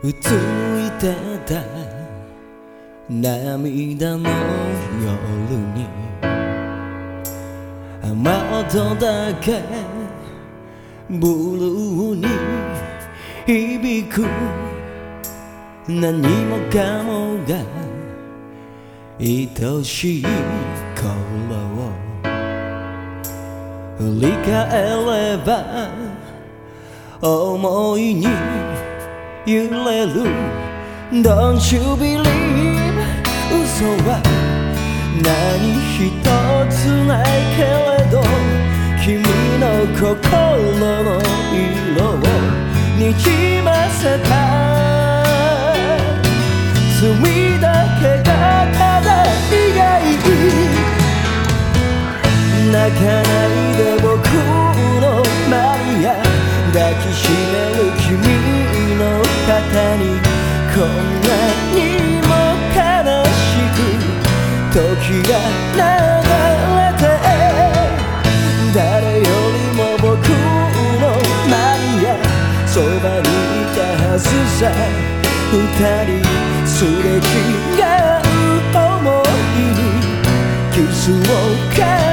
うついてた涙の夜に雨音だけブルーに響く。何もかもが愛しい頃を振り返れば思いに揺れる。Don't you believe? 嘘は何一つないけれど君の心の色をにじませた。罪だけがただ苦い泣かさ二人すれ違う想いに傷を重ね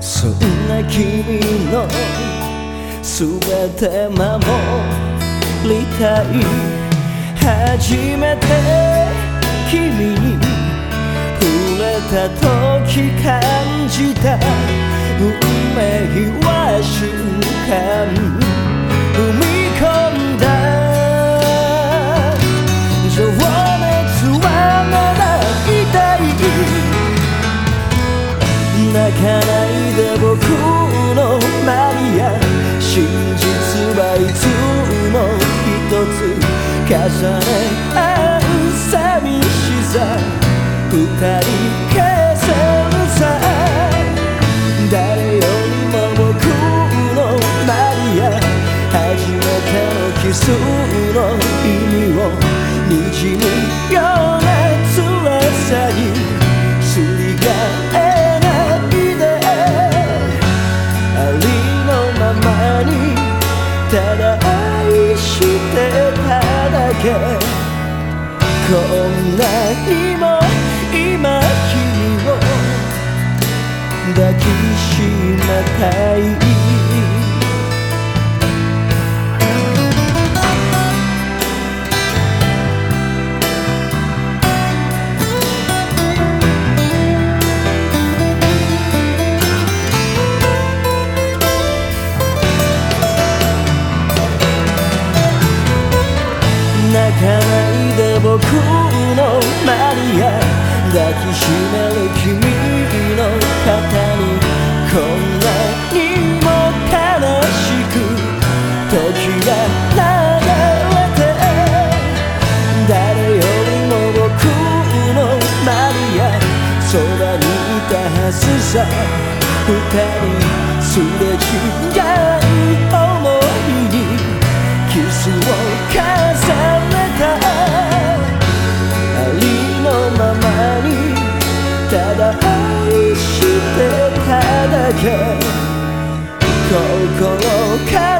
そんな君の全て守りたい。初めて君に触れた時感じた。運命は知重ね合う寂しさ。二人こんなにも今君を抱きしめたいのマリア抱きしめる君の肩にこんなにも悲しく時が流れて誰よりも僕のマリアそばにいたはずさ二人すれ違う想いにキスを重 okay